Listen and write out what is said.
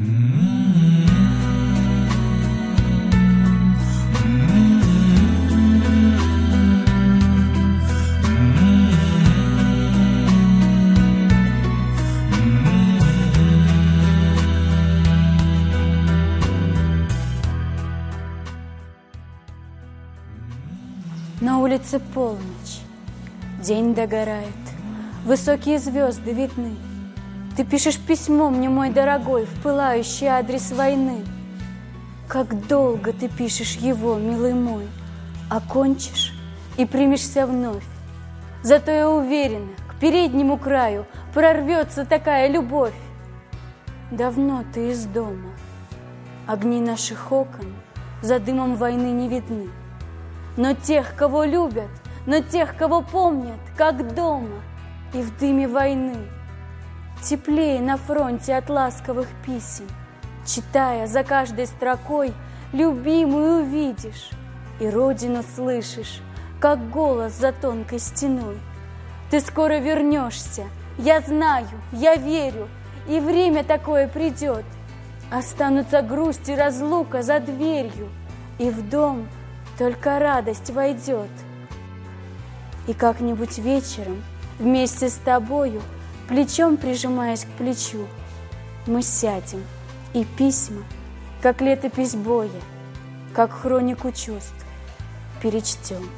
На улице полночь, день догорает, Высокие звезды видны. Ты пишешь письмо мне, мой дорогой, В пылающий адрес войны. Как долго ты пишешь его, милый мой, Окончишь и примешься вновь. Зато я уверена, к переднему краю Прорвется такая любовь. Давно ты из дома, огни наших окон За дымом войны не видны. Но тех, кого любят, но тех, кого помнят, как дома и в дыме войны. Теплее на фронте от ласковых писем, Читая за каждой строкой, любимую увидишь И родину слышишь, как голос за тонкой стеной. Ты скоро вернешься, я знаю, я верю, И время такое придет. Останутся грусть и разлука за дверью, И в дом — только радость войдет. И как-нибудь вечером вместе с тобою, плечом прижимаясь к плечу, мы сядем и письма, как летопись боя, как хронику чувств, перечтем.